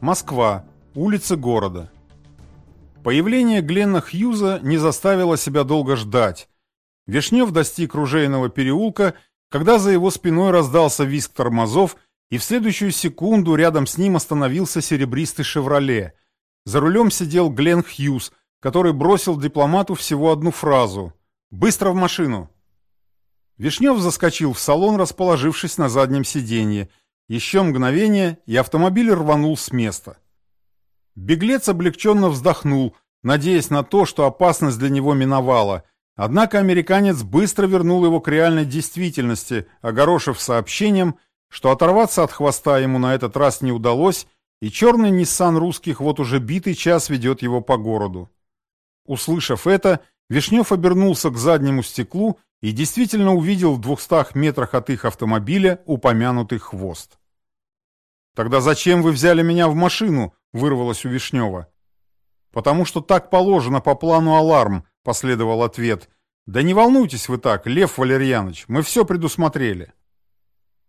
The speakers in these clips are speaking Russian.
Москва. Улицы города. Появление Гленна Хьюза не заставило себя долго ждать. Вишнев достиг ружейного переулка, когда за его спиной раздался визг тормозов, и в следующую секунду рядом с ним остановился серебристый «Шевроле». За рулем сидел Гленн Хьюз, который бросил дипломату всего одну фразу «Быстро в машину!». Вишнев заскочил в салон, расположившись на заднем сиденье, еще мгновение, и автомобиль рванул с места. Беглец облегченно вздохнул, надеясь на то, что опасность для него миновала. Однако американец быстро вернул его к реальной действительности, огорошив сообщением, что оторваться от хвоста ему на этот раз не удалось, и черный Ниссан русских вот уже битый час ведет его по городу. Услышав это, Вишнев обернулся к заднему стеклу и действительно увидел в двухстах метрах от их автомобиля упомянутый хвост. «Тогда зачем вы взяли меня в машину?» — вырвалось у Вишнева. «Потому что так положено по плану аларм», — последовал ответ. «Да не волнуйтесь вы так, Лев Валерьянович, мы все предусмотрели».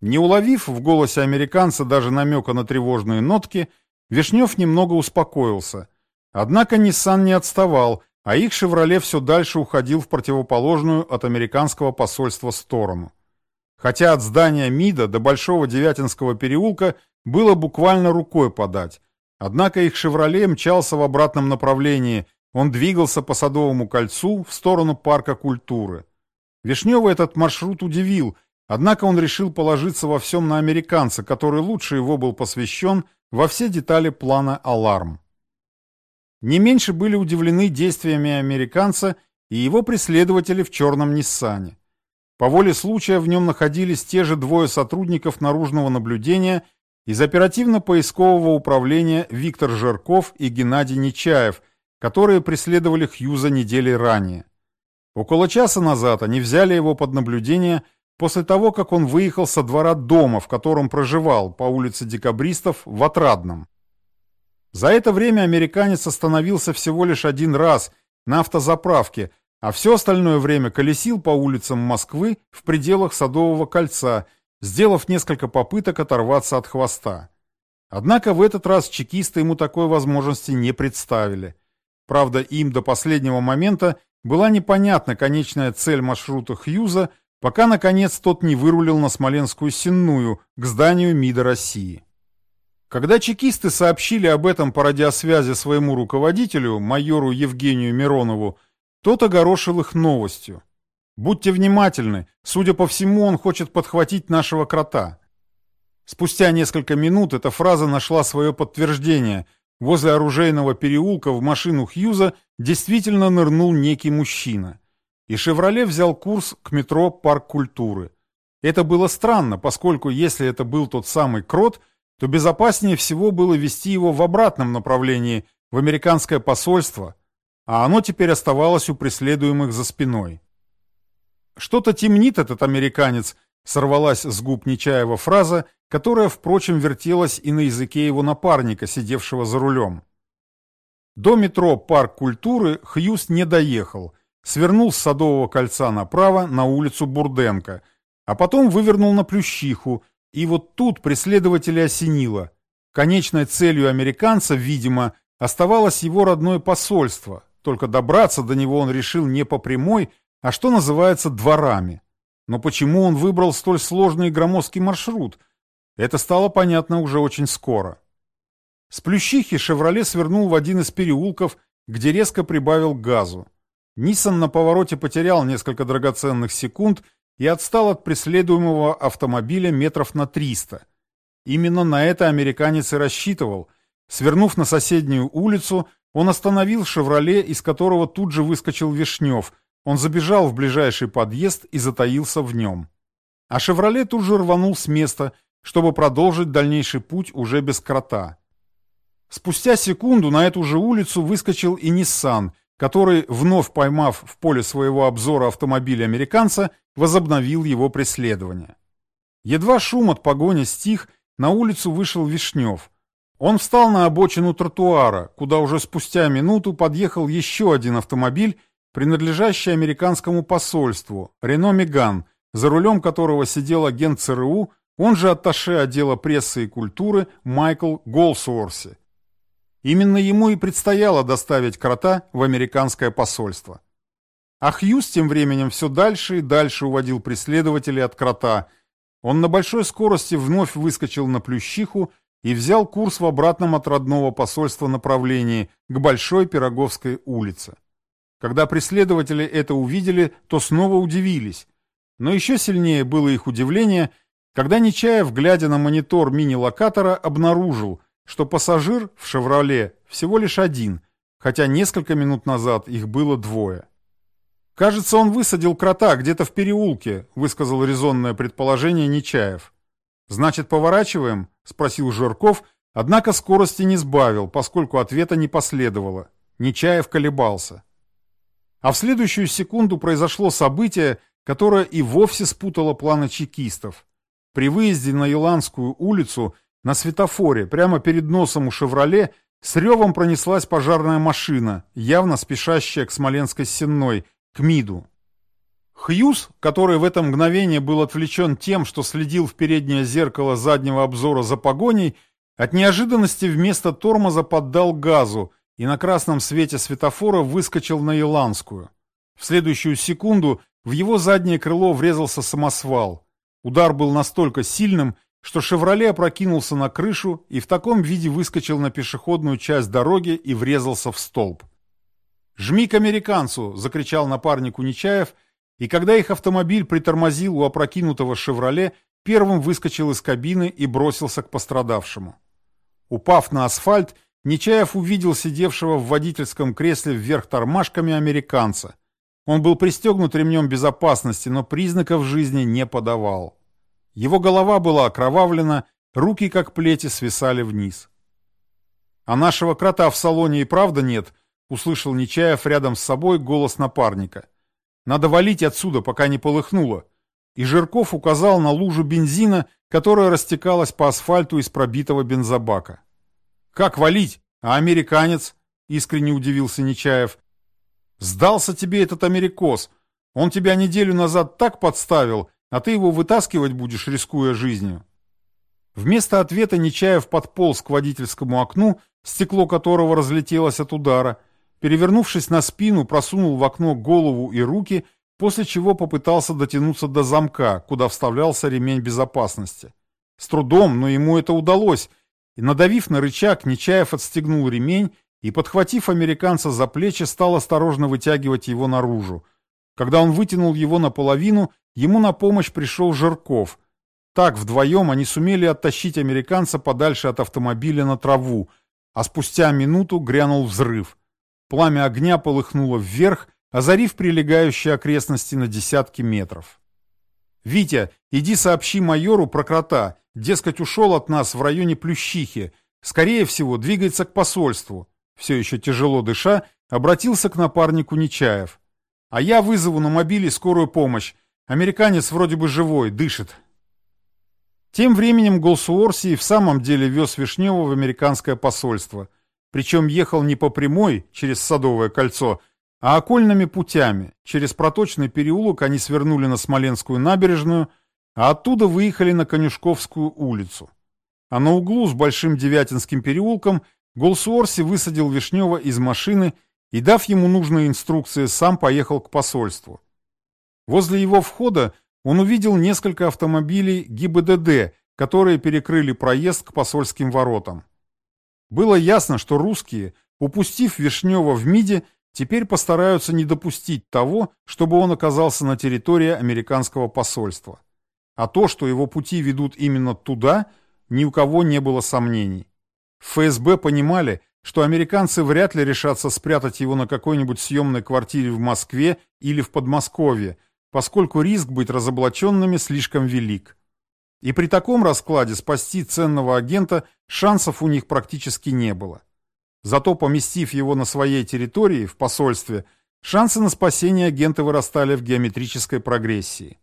Не уловив в голосе американца даже намека на тревожные нотки, Вишнев немного успокоился. Однако Ниссан не отставал, а их «Шевроле» все дальше уходил в противоположную от американского посольства сторону. Хотя от здания МИДа до Большого Девятинского переулка было буквально рукой подать, однако их «Шевроле» мчался в обратном направлении, он двигался по Садовому кольцу в сторону парка культуры. Вишнева этот маршрут удивил, однако он решил положиться во всем на американца, который лучше его был посвящен во все детали плана «Аларм». Не меньше были удивлены действиями американца и его преследователи в черном Ниссане. По воле случая в нем находились те же двое сотрудников наружного наблюдения из оперативно-поискового управления Виктор Жирков и Геннадий Нечаев, которые преследовали Хьюза недели ранее. Около часа назад они взяли его под наблюдение после того, как он выехал со двора дома, в котором проживал, по улице Декабристов, в Отрадном. За это время американец остановился всего лишь один раз на автозаправке, а все остальное время колесил по улицам Москвы в пределах Садового кольца, сделав несколько попыток оторваться от хвоста. Однако в этот раз чекисты ему такой возможности не представили. Правда, им до последнего момента была непонятна конечная цель маршрута Хьюза, пока, наконец, тот не вырулил на Смоленскую Сенную к зданию МИДа России. Когда чекисты сообщили об этом по радиосвязи своему руководителю, майору Евгению Миронову, тот огорошил их новостью. «Будьте внимательны, судя по всему, он хочет подхватить нашего крота». Спустя несколько минут эта фраза нашла свое подтверждение. Возле оружейного переулка в машину Хьюза действительно нырнул некий мужчина. И «Шевроле» взял курс к метро «Парк культуры». Это было странно, поскольку если это был тот самый крот – то безопаснее всего было вести его в обратном направлении, в американское посольство, а оно теперь оставалось у преследуемых за спиной. «Что-то темнит этот американец», — сорвалась с губ Нечаева фраза, которая, впрочем, вертелась и на языке его напарника, сидевшего за рулем. До метро «Парк культуры» Хьюз не доехал, свернул с Садового кольца направо на улицу Бурденко, а потом вывернул на Плющиху, и вот тут преследователя осенило. Конечной целью американца, видимо, оставалось его родное посольство, только добраться до него он решил не по прямой, а что называется дворами. Но почему он выбрал столь сложный и громоздкий маршрут? Это стало понятно уже очень скоро. С Плющихи «Шевроле» свернул в один из переулков, где резко прибавил газу. Ниссан на повороте потерял несколько драгоценных секунд и отстал от преследуемого автомобиля метров на 300. Именно на это американец и рассчитывал. Свернув на соседнюю улицу, он остановил «Шевроле», из которого тут же выскочил Вишнев. Он забежал в ближайший подъезд и затаился в нем. А «Шевроле» тут же рванул с места, чтобы продолжить дальнейший путь уже без крота. Спустя секунду на эту же улицу выскочил и Ниссан, который, вновь поймав в поле своего обзора автомобиль американца, возобновил его преследование. Едва шум от погони стих, на улицу вышел Вишнев. Он встал на обочину тротуара, куда уже спустя минуту подъехал еще один автомобиль, принадлежащий американскому посольству, Рено Меган, за рулем которого сидел агент ЦРУ, он же атташе отдела прессы и культуры Майкл Голсуорси. Именно ему и предстояло доставить крота в американское посольство. А Хьюз тем временем все дальше и дальше уводил преследователей от крота. Он на большой скорости вновь выскочил на Плющиху и взял курс в обратном от родного посольства направлении, к Большой Пироговской улице. Когда преследователи это увидели, то снова удивились. Но еще сильнее было их удивление, когда Нечаев, глядя на монитор мини-локатора, обнаружил, что пассажир в «Шевроле» всего лишь один, хотя несколько минут назад их было двое. «Кажется, он высадил крота где-то в переулке», — высказал резонное предположение Нечаев. «Значит, поворачиваем?» — спросил Жирков, однако скорости не сбавил, поскольку ответа не последовало. Нечаев колебался. А в следующую секунду произошло событие, которое и вовсе спутало планы чекистов. При выезде на Иландскую улицу на светофоре прямо перед носом у «Шевроле» с ревом пронеслась пожарная машина, явно спешащая к Смоленской сенной, к МИДу. Хьюз, который в это мгновение был отвлечен тем, что следил в переднее зеркало заднего обзора за погоней, от неожиданности вместо тормоза поддал газу и на красном свете светофора выскочил на Иланскую. В следующую секунду в его заднее крыло врезался самосвал. Удар был настолько сильным, что «Шевроле» опрокинулся на крышу и в таком виде выскочил на пешеходную часть дороги и врезался в столб. «Жми к американцу!» — закричал напарник Уничаев, и когда их автомобиль притормозил у опрокинутого «Шевроле», первым выскочил из кабины и бросился к пострадавшему. Упав на асфальт, Нечаев увидел сидевшего в водительском кресле вверх тормашками американца. Он был пристегнут ремнем безопасности, но признаков жизни не подавал. Его голова была окровавлена, руки как плети свисали вниз. «А нашего крота в салоне и правда нет», — услышал Нечаев рядом с собой голос напарника. «Надо валить отсюда, пока не полыхнуло». И Жирков указал на лужу бензина, которая растекалась по асфальту из пробитого бензобака. «Как валить? А американец?» — искренне удивился Нечаев. «Сдался тебе этот америкос. Он тебя неделю назад так подставил, а ты его вытаскивать будешь, рискуя жизнью». Вместо ответа Нечаев подполз к водительскому окну, стекло которого разлетелось от удара, Перевернувшись на спину, просунул в окно голову и руки, после чего попытался дотянуться до замка, куда вставлялся ремень безопасности. С трудом, но ему это удалось, и, надавив на рычаг, Нечаев отстегнул ремень и, подхватив американца за плечи, стал осторожно вытягивать его наружу. Когда он вытянул его наполовину, ему на помощь пришел Жирков. Так вдвоем они сумели оттащить американца подальше от автомобиля на траву, а спустя минуту грянул взрыв. Пламя огня полыхнуло вверх, озарив прилегающие окрестности на десятки метров. «Витя, иди сообщи майору про крота. Дескать, ушел от нас в районе Плющихи. Скорее всего, двигается к посольству». Все еще тяжело дыша, обратился к напарнику Нечаев. «А я вызову на мобиле скорую помощь. Американец вроде бы живой, дышит». Тем временем Голсуорси в самом деле вез Вишнева в американское посольство – причем ехал не по прямой, через Садовое кольцо, а окольными путями. Через проточный переулок они свернули на Смоленскую набережную, а оттуда выехали на Конюшковскую улицу. А на углу с Большим Девятинским переулком Голсуорси высадил Вишнева из машины и, дав ему нужные инструкции, сам поехал к посольству. Возле его входа он увидел несколько автомобилей ГИБДД, которые перекрыли проезд к посольским воротам. Было ясно, что русские, упустив Вишнева в МИДе, теперь постараются не допустить того, чтобы он оказался на территории американского посольства. А то, что его пути ведут именно туда, ни у кого не было сомнений. ФСБ понимали, что американцы вряд ли решатся спрятать его на какой-нибудь съемной квартире в Москве или в Подмосковье, поскольку риск быть разоблаченными слишком велик. И при таком раскладе спасти ценного агента шансов у них практически не было. Зато поместив его на своей территории, в посольстве, шансы на спасение агента вырастали в геометрической прогрессии.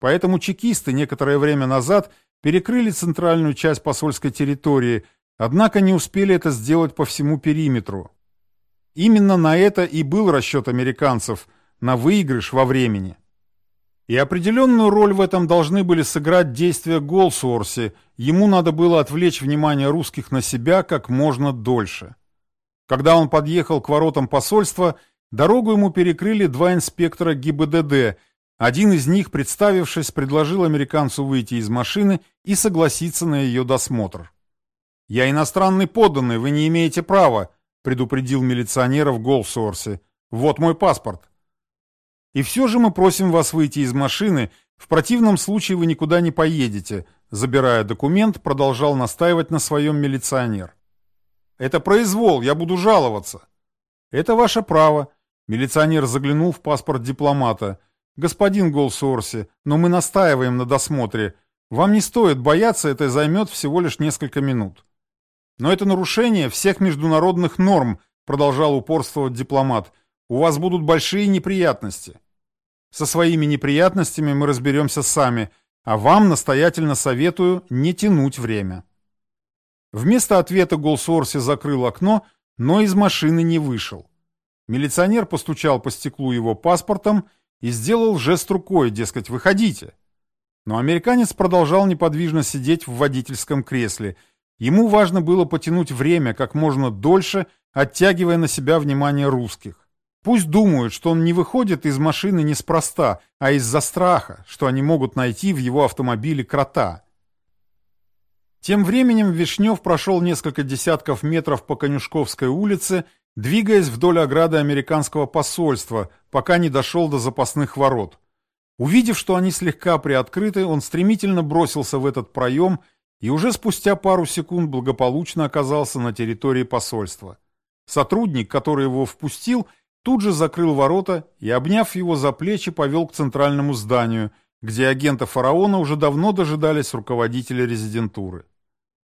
Поэтому чекисты некоторое время назад перекрыли центральную часть посольской территории, однако не успели это сделать по всему периметру. Именно на это и был расчет американцев – на выигрыш во времени. И определенную роль в этом должны были сыграть действия Голсуорси, ему надо было отвлечь внимание русских на себя как можно дольше. Когда он подъехал к воротам посольства, дорогу ему перекрыли два инспектора ГИБДД, один из них, представившись, предложил американцу выйти из машины и согласиться на ее досмотр. «Я иностранный подданный, вы не имеете права», предупредил милиционера в Голсуорсе. «Вот мой паспорт». И все же мы просим вас выйти из машины, в противном случае вы никуда не поедете, забирая документ, продолжал настаивать на своем милиционер. Это произвол, я буду жаловаться. Это ваше право. Милиционер заглянул в паспорт дипломата. Господин Голсуорси, но мы настаиваем на досмотре. Вам не стоит бояться, это займет всего лишь несколько минут. Но это нарушение всех международных норм, продолжал упорствовать дипломат. У вас будут большие неприятности. Со своими неприятностями мы разберемся сами, а вам настоятельно советую не тянуть время. Вместо ответа Голсорси закрыл окно, но из машины не вышел. Милиционер постучал по стеклу его паспортом и сделал жест рукой, дескать, выходите. Но американец продолжал неподвижно сидеть в водительском кресле. Ему важно было потянуть время как можно дольше, оттягивая на себя внимание русских. Пусть думают, что он не выходит из машины неспроста, а из-за страха, что они могут найти в его автомобиле крота. Тем временем Вишнев прошел несколько десятков метров по Конюшковской улице, двигаясь вдоль ограды американского посольства, пока не дошел до запасных ворот. Увидев, что они слегка приоткрыты, он стремительно бросился в этот проем и уже спустя пару секунд благополучно оказался на территории посольства. Сотрудник, который его впустил, тут же закрыл ворота и, обняв его за плечи, повел к центральному зданию, где агенты фараона уже давно дожидались руководителя резидентуры.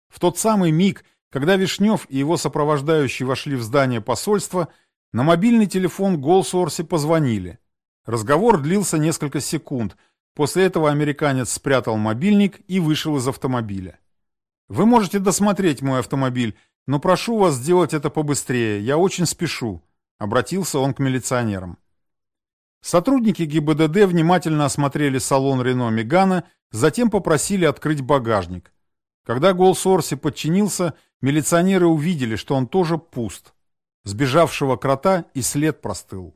В тот самый миг, когда Вишнев и его сопровождающие вошли в здание посольства, на мобильный телефон Голсуорси позвонили. Разговор длился несколько секунд. После этого американец спрятал мобильник и вышел из автомобиля. «Вы можете досмотреть мой автомобиль, но прошу вас сделать это побыстрее, я очень спешу», Обратился он к милиционерам. Сотрудники ГИБДД внимательно осмотрели салон Рено Мегана, затем попросили открыть багажник. Когда Голсорси подчинился, милиционеры увидели, что он тоже пуст. Сбежавшего крота и след простыл.